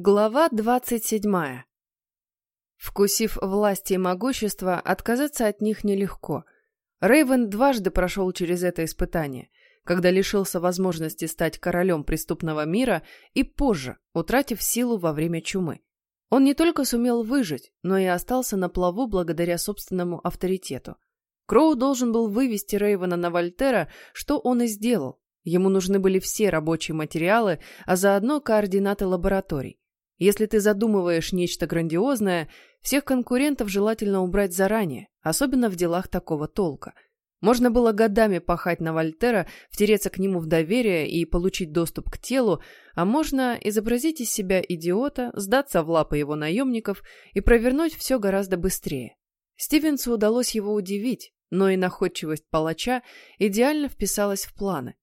Глава двадцать седьмая. Вкусив власти и могущество, отказаться от них нелегко. Рейвен дважды прошел через это испытание, когда лишился возможности стать королем преступного мира и позже, утратив силу во время чумы. Он не только сумел выжить, но и остался на плаву благодаря собственному авторитету. Кроу должен был вывести Рейвена на Вольтера, что он и сделал. Ему нужны были все рабочие материалы, а заодно координаты лабораторий. Если ты задумываешь нечто грандиозное, всех конкурентов желательно убрать заранее, особенно в делах такого толка. Можно было годами пахать на Вольтера, втереться к нему в доверие и получить доступ к телу, а можно изобразить из себя идиота, сдаться в лапы его наемников и провернуть все гораздо быстрее. Стивенсу удалось его удивить, но и находчивость палача идеально вписалась в планы.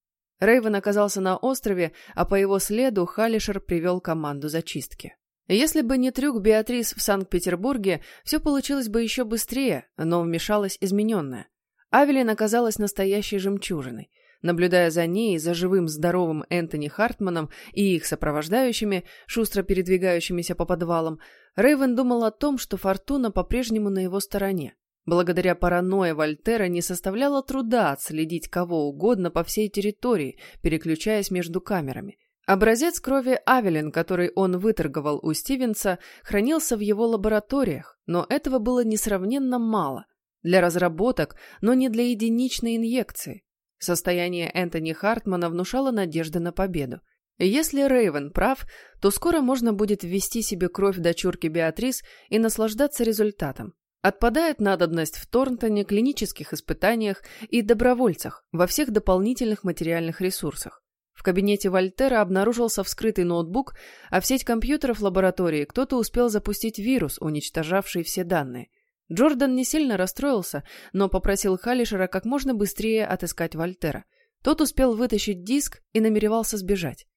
Рейвен оказался на острове, а по его следу Халишер привел команду зачистки. Если бы не трюк Беатрис в Санкт-Петербурге, все получилось бы еще быстрее, но вмешалась измененная. Авелин оказалась настоящей жемчужиной. Наблюдая за ней, за живым здоровым Энтони Хартманом и их сопровождающими, шустро передвигающимися по подвалам, Рейвен думал о том, что Фортуна по-прежнему на его стороне. Благодаря паранойе Вольтера не составляло труда отследить кого угодно по всей территории, переключаясь между камерами. Образец крови Авелин, который он выторговал у Стивенса, хранился в его лабораториях, но этого было несравненно мало. Для разработок, но не для единичной инъекции. Состояние Энтони Хартмана внушало надежды на победу. Если Рейвен прав, то скоро можно будет ввести себе кровь дочурки Беатрис и наслаждаться результатом. Отпадает надобность в Торнтоне, клинических испытаниях и добровольцах во всех дополнительных материальных ресурсах. В кабинете Вольтера обнаружился вскрытый ноутбук, а в сеть компьютеров лаборатории кто-то успел запустить вирус, уничтожавший все данные. Джордан не сильно расстроился, но попросил Халишера как можно быстрее отыскать Вольтера. Тот успел вытащить диск и намеревался сбежать.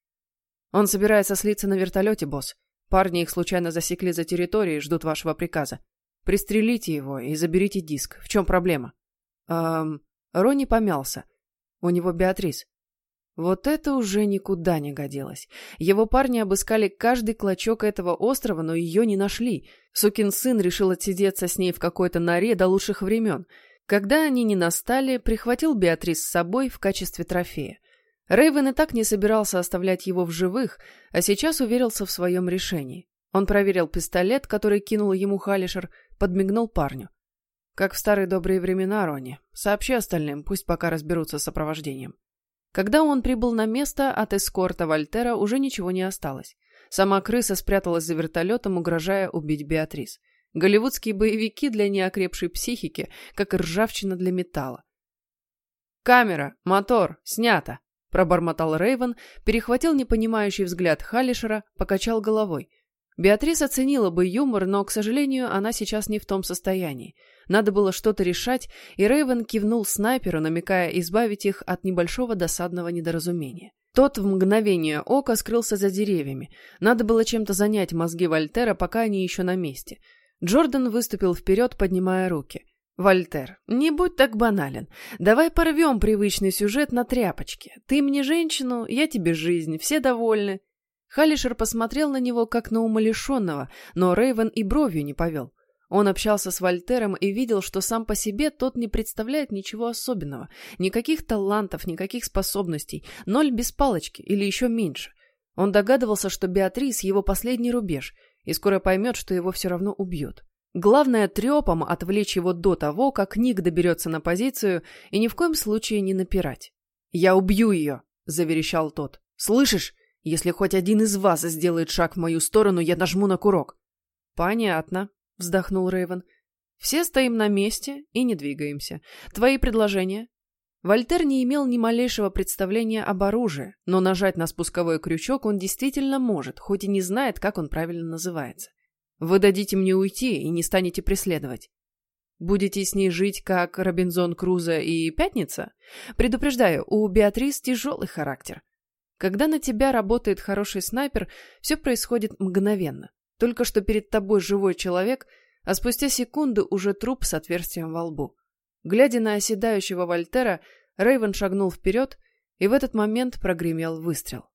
«Он собирается слиться на вертолете, босс. Парни их случайно засекли за территорией ждут вашего приказа. Пристрелите его и заберите диск. В чем проблема? Эм, Ронни помялся. У него Беатрис. Вот это уже никуда не годилось. Его парни обыскали каждый клочок этого острова, но ее не нашли. Сукин сын решил отсидеться с ней в какой-то норе до лучших времен. Когда они не настали, прихватил Беатрис с собой в качестве трофея. Рейвен и так не собирался оставлять его в живых, а сейчас уверился в своем решении. Он проверил пистолет, который кинул ему Халишер, подмигнул парню. Как в старые добрые времена, Рони. Сообщи остальным, пусть пока разберутся с сопровождением. Когда он прибыл на место, от эскорта Вольтера уже ничего не осталось. Сама крыса спряталась за вертолетом, угрожая убить Беатрис. Голливудские боевики для неокрепшей психики, как ржавчина для металла. «Камера! Мотор! Снято!» – пробормотал Рейвен, перехватил непонимающий взгляд Халишера, покачал головой – Беатрис оценила бы юмор, но, к сожалению, она сейчас не в том состоянии. Надо было что-то решать, и Рейвен кивнул снайперу, намекая избавить их от небольшого досадного недоразумения. Тот в мгновение ока скрылся за деревьями. Надо было чем-то занять мозги Вольтера, пока они еще на месте. Джордан выступил вперед, поднимая руки. «Вольтер, не будь так банален. Давай порвем привычный сюжет на тряпочке. Ты мне женщину, я тебе жизнь, все довольны. Халишер посмотрел на него, как на умалишенного, но Рейвен и бровью не повел. Он общался с Вольтером и видел, что сам по себе тот не представляет ничего особенного. Никаких талантов, никаких способностей, ноль без палочки или еще меньше. Он догадывался, что Беатрис – его последний рубеж, и скоро поймет, что его все равно убьют. Главное трепом отвлечь его до того, как Ник доберется на позицию, и ни в коем случае не напирать. «Я убью ее!» – заверещал тот. «Слышишь? Если хоть один из вас сделает шаг в мою сторону, я нажму на курок. Понятно, вздохнул Рейвен. Все стоим на месте и не двигаемся. Твои предложения? Вольтер не имел ни малейшего представления об оружии, но нажать на спусковой крючок он действительно может, хоть и не знает, как он правильно называется. Вы дадите мне уйти и не станете преследовать. Будете с ней жить, как Робинзон Крузо и Пятница? Предупреждаю, у Беатрис тяжелый характер. Когда на тебя работает хороший снайпер, все происходит мгновенно. Только что перед тобой живой человек, а спустя секунды уже труп с отверстием во лбу. Глядя на оседающего Вольтера, Рейвен шагнул вперед, и в этот момент прогремел выстрел.